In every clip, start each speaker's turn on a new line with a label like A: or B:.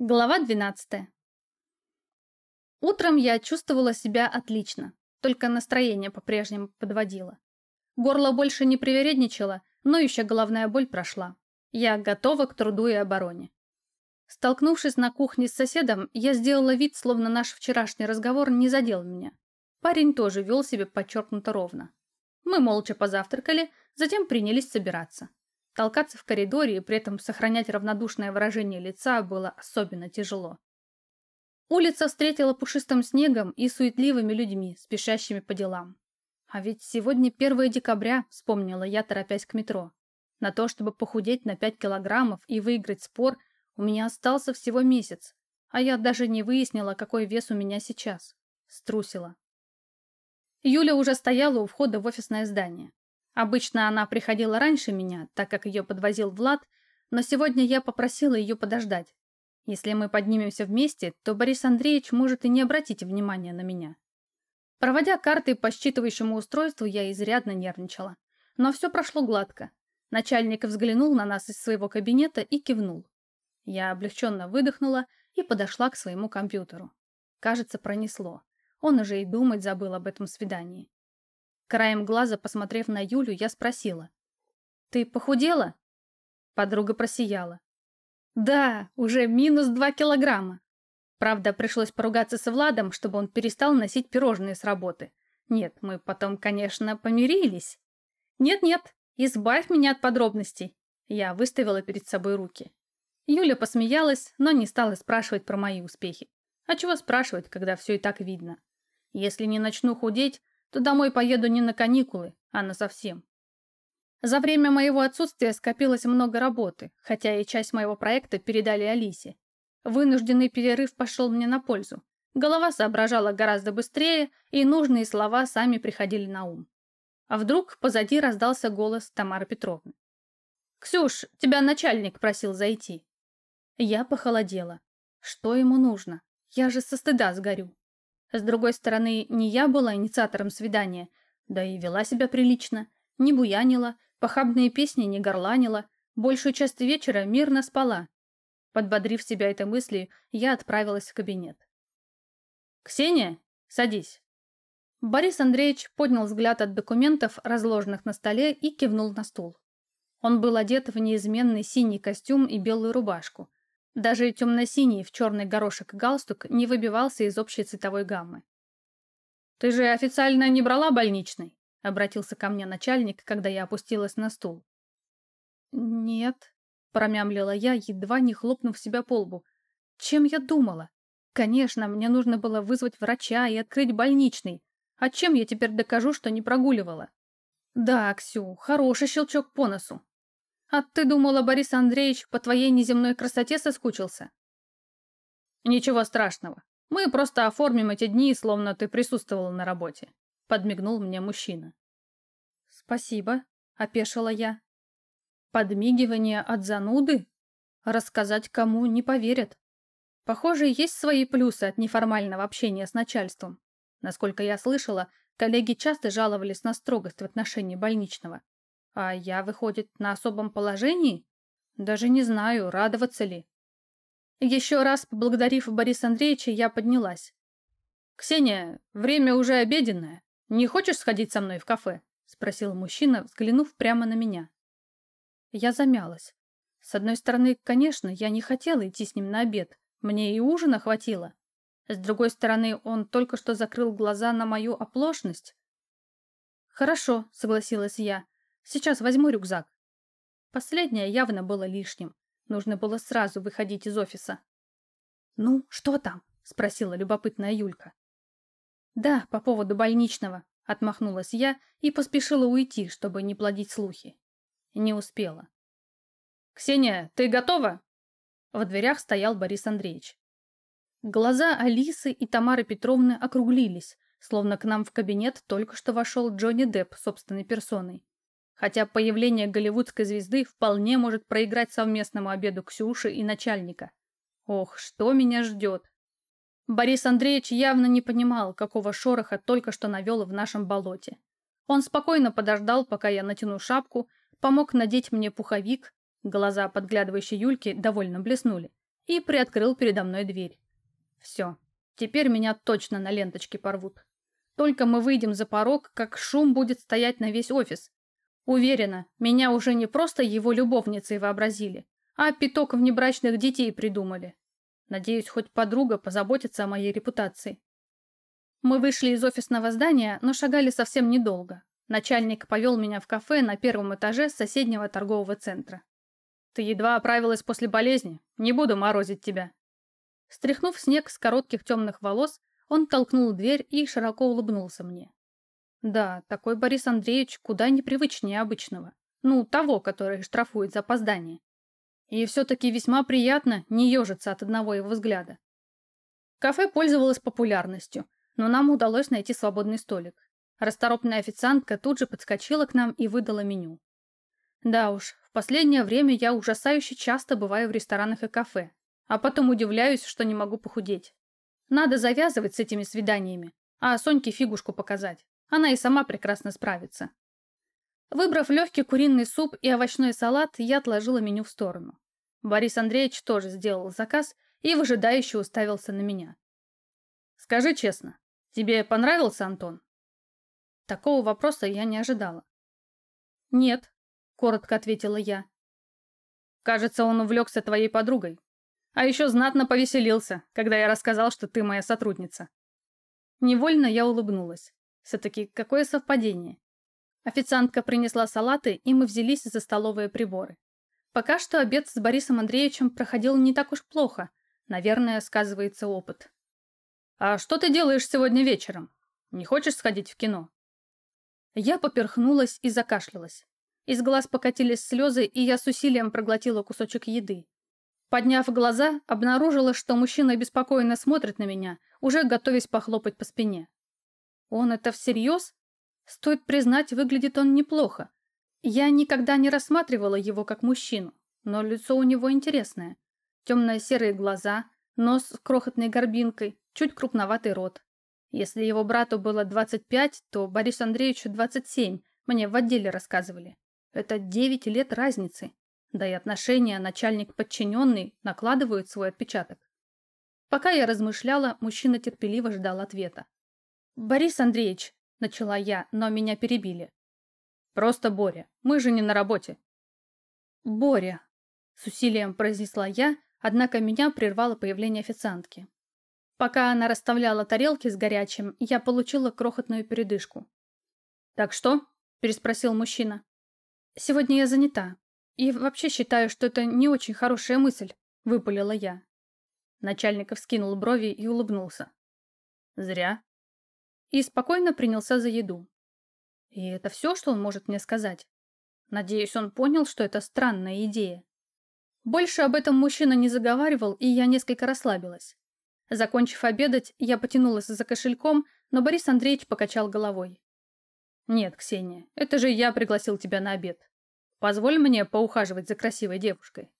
A: Глава 12. Утром я чувствовала себя отлично, только настроение по-прежнему подводило. Горло больше не привередничало, но еще головная боль прошла. Я готова к труду и обороне. Столкнувшись на кухне с соседом, я сделала вид, словно наш вчерашний разговор не задел меня. Парень тоже вел себя подчеркнуто ровно. Мы молча позавтракали, затем принялись собираться. Толкаться в коридоре и при этом сохранять равнодушное выражение лица было особенно тяжело. Улица встретила пушистым снегом и суетливыми людьми, спешащими по делам. А ведь сегодня 1 декабря, вспомнила я, торопясь к метро. На то, чтобы похудеть на 5 килограммов и выиграть спор, у меня остался всего месяц, а я даже не выяснила, какой вес у меня сейчас. Струсила. Юля уже стояла у входа в офисное здание. Обычно она приходила раньше меня, так как ее подвозил Влад, но сегодня я попросила ее подождать. Если мы поднимемся вместе, то Борис Андреевич может и не обратить внимания на меня. Проводя карты по считывающему устройству, я изрядно нервничала. Но все прошло гладко. Начальник взглянул на нас из своего кабинета и кивнул. Я облегченно выдохнула и подошла к своему компьютеру. Кажется, пронесло. Он уже и думать забыл об этом свидании. Краем глаза, посмотрев на Юлю, я спросила. «Ты похудела?» Подруга просияла. «Да, уже минус два килограмма. Правда, пришлось поругаться со Владом, чтобы он перестал носить пирожные с работы. Нет, мы потом, конечно, помирились. Нет-нет, избавь меня от подробностей». Я выставила перед собой руки. Юля посмеялась, но не стала спрашивать про мои успехи. А чего спрашивать, когда все и так видно? Если не начну худеть, то домой поеду не на каникулы, а на совсем. За время моего отсутствия скопилось много работы, хотя и часть моего проекта передали Алисе. Вынужденный перерыв пошел мне на пользу. Голова соображала гораздо быстрее, и нужные слова сами приходили на ум. А вдруг позади раздался голос Тамары Петровны. «Ксюш, тебя начальник просил зайти». Я похолодела. Что ему нужно? Я же со стыда сгорю. С другой стороны, не я была инициатором свидания, да и вела себя прилично, не буянила, похабные песни не горланила, большую часть вечера мирно спала. Подбодрив себя этой мыслью, я отправилась в кабинет. «Ксения, садись». Борис Андреевич поднял взгляд от документов, разложенных на столе, и кивнул на стул. Он был одет в неизменный синий костюм и белую рубашку, даже темно-синий в черный горошек галстук не выбивался из общей цветовой гаммы. «Ты же официально не брала больничный?» — обратился ко мне начальник, когда я опустилась на стул. «Нет», — промямлила я, едва не хлопнув себя по лбу. «Чем я думала? Конечно, мне нужно было вызвать врача и открыть больничный. А чем я теперь докажу, что не прогуливала?» «Да, Ксю, хороший щелчок по носу. А ты думала, Борис Андреевич по твоей неземной красоте соскучился? Ничего страшного. Мы просто оформим эти дни, словно ты присутствовала на работе. Подмигнул мне мужчина. Спасибо, опешила я. Подмигивание от зануды? Рассказать кому не поверят. Похоже, есть свои плюсы от неформального общения с начальством. Насколько я слышала, коллеги часто жаловались на строгость в отношении больничного. А я, выходит, на особом положении? Даже не знаю, радоваться ли. Еще раз поблагодарив Бориса Андреевича, я поднялась. «Ксения, время уже обеденное. Не хочешь сходить со мной в кафе?» — спросил мужчина, взглянув прямо на меня. Я замялась. С одной стороны, конечно, я не хотела идти с ним на обед. Мне и ужина хватило. С другой стороны, он только что закрыл глаза на мою оплошность. «Хорошо», — согласилась я. Сейчас возьму рюкзак. Последнее явно было лишним. Нужно было сразу выходить из офиса. «Ну, что там?» – спросила любопытная Юлька. «Да, по поводу больничного», – отмахнулась я и поспешила уйти, чтобы не плодить слухи. Не успела. «Ксения, ты готова?» В дверях стоял Борис Андреевич. Глаза Алисы и Тамары Петровны округлились, словно к нам в кабинет только что вошел Джонни Депп собственной персоной хотя появление голливудской звезды вполне может проиграть совместному обеду Ксюши и начальника. Ох, что меня ждет. Борис Андреевич явно не понимал, какого шороха только что навел в нашем болоте. Он спокойно подождал, пока я натяну шапку, помог надеть мне пуховик, глаза подглядывающей Юльки довольно блеснули, и приоткрыл передо мной дверь. Все, теперь меня точно на ленточке порвут. Только мы выйдем за порог, как шум будет стоять на весь офис. Уверена, меня уже не просто его любовницей вообразили, а пяток внебрачных детей придумали. Надеюсь, хоть подруга позаботится о моей репутации. Мы вышли из офисного здания, но шагали совсем недолго. Начальник повел меня в кафе на первом этаже соседнего торгового центра. «Ты едва оправилась после болезни. Не буду морозить тебя». Стряхнув снег с коротких темных волос, он толкнул дверь и широко улыбнулся мне. Да, такой Борис Андреевич куда непривычнее обычного. Ну, того, который штрафует за опоздание. И все-таки весьма приятно не ежиться от одного его взгляда. Кафе пользовалось популярностью, но нам удалось найти свободный столик. Расторопная официантка тут же подскочила к нам и выдала меню. Да уж, в последнее время я ужасающе часто бываю в ресторанах и кафе, а потом удивляюсь, что не могу похудеть. Надо завязывать с этими свиданиями, а Соньке фигушку показать. Она и сама прекрасно справится. Выбрав легкий куриный суп и овощной салат, я отложила меню в сторону. Борис Андреевич тоже сделал заказ и выжидающе уставился на меня. «Скажи честно, тебе понравился Антон?» Такого вопроса я не ожидала. «Нет», — коротко ответила я. «Кажется, он увлекся твоей подругой. А еще знатно повеселился, когда я рассказал, что ты моя сотрудница». Невольно я улыбнулась. Все-таки какое совпадение. Официантка принесла салаты, и мы взялись за столовые приборы. Пока что обед с Борисом Андреевичем проходил не так уж плохо. Наверное, сказывается опыт. «А что ты делаешь сегодня вечером? Не хочешь сходить в кино?» Я поперхнулась и закашлялась. Из глаз покатились слезы, и я с усилием проглотила кусочек еды. Подняв глаза, обнаружила, что мужчина беспокойно смотрит на меня, уже готовясь похлопать по спине. Он это всерьез? Стоит признать, выглядит он неплохо. Я никогда не рассматривала его как мужчину, но лицо у него интересное. Темно-серые глаза, нос с крохотной горбинкой, чуть крупноватый рот. Если его брату было 25, то Борису Андреевичу 27, мне в отделе рассказывали. Это 9 лет разницы. Да и отношения начальник-подчиненный накладывают свой отпечаток. Пока я размышляла, мужчина терпеливо ждал ответа. «Борис Андреевич», — начала я, но меня перебили. «Просто Боря. Мы же не на работе». «Боря», — с усилием произнесла я, однако меня прервало появление официантки. Пока она расставляла тарелки с горячим, я получила крохотную передышку. «Так что?» – переспросил мужчина. «Сегодня я занята. И вообще считаю, что это не очень хорошая мысль», – выпалила я. Начальников скинул брови и улыбнулся. «Зря». И спокойно принялся за еду. И это все, что он может мне сказать? Надеюсь, он понял, что это странная идея. Больше об этом мужчина не заговаривал, и я несколько расслабилась. Закончив обедать, я потянулась за кошельком, но Борис Андреевич покачал головой. «Нет, Ксения, это же я пригласил тебя на обед. Позволь мне поухаживать за красивой девушкой».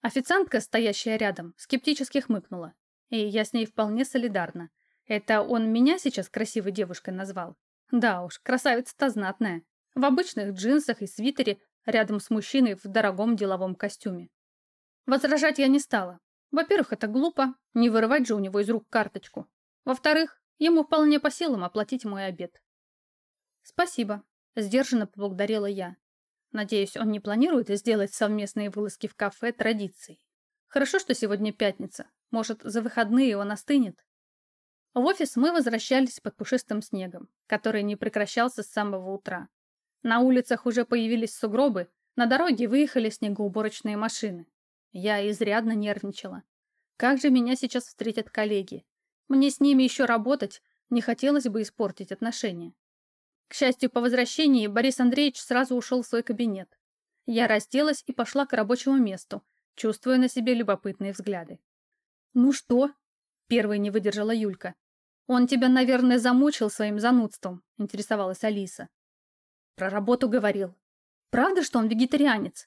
A: Официантка, стоящая рядом, скептически хмыкнула. И я с ней вполне солидарна. Это он меня сейчас красивой девушкой назвал? Да уж, красавица-то знатная. В обычных джинсах и свитере, рядом с мужчиной в дорогом деловом костюме. Возражать я не стала. Во-первых, это глупо, не вырывать же у него из рук карточку. Во-вторых, ему вполне по силам оплатить мой обед. Спасибо, сдержанно поблагодарила я. Надеюсь, он не планирует сделать совместные вылазки в кафе традицией. Хорошо, что сегодня пятница. Может, за выходные он остынет? В офис мы возвращались под пушистым снегом, который не прекращался с самого утра. На улицах уже появились сугробы, на дороге выехали снегоуборочные машины. Я изрядно нервничала. Как же меня сейчас встретят коллеги? Мне с ними еще работать, не хотелось бы испортить отношения. К счастью, по возвращении Борис Андреевич сразу ушел в свой кабинет. Я разделась и пошла к рабочему месту, чувствуя на себе любопытные взгляды. «Ну что?» – первой не выдержала Юлька. «Он тебя, наверное, замучил своим занудством», – интересовалась Алиса. «Про работу говорил. Правда, что он вегетарианец?»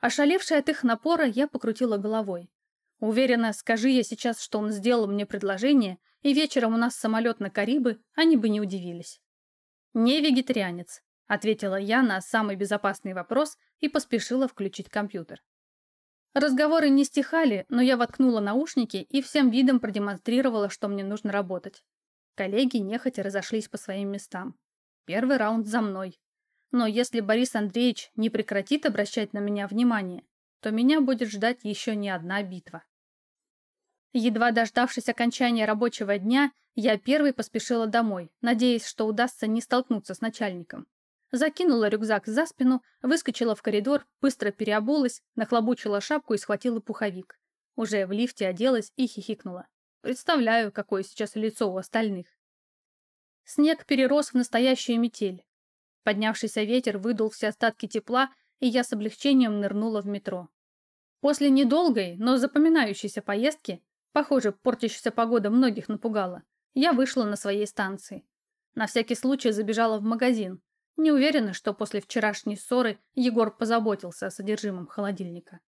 A: Ошалевшая от их напора, я покрутила головой. Уверена, скажи я сейчас, что он сделал мне предложение, и вечером у нас самолет на Карибы, они бы не удивились. «Не вегетарианец», — ответила я на самый безопасный вопрос и поспешила включить компьютер. Разговоры не стихали, но я воткнула наушники и всем видом продемонстрировала, что мне нужно работать. Коллеги нехотя разошлись по своим местам. Первый раунд за мной. Но если Борис Андреевич не прекратит обращать на меня внимание, то меня будет ждать еще не одна битва. Едва дождавшись окончания рабочего дня, я первой поспешила домой, надеясь, что удастся не столкнуться с начальником. Закинула рюкзак за спину, выскочила в коридор, быстро переобулась, нахлобучила шапку и схватила пуховик. Уже в лифте оделась и хихикнула. Представляю, какое сейчас лицо у остальных. Снег перерос в настоящую метель. Поднявшийся ветер выдул все остатки тепла, и я с облегчением нырнула в метро. После недолгой, но запоминающейся поездки Похоже, портящаяся погода многих напугала. Я вышла на своей станции. На всякий случай забежала в магазин. Не уверена, что после вчерашней ссоры Егор позаботился о содержимом холодильника.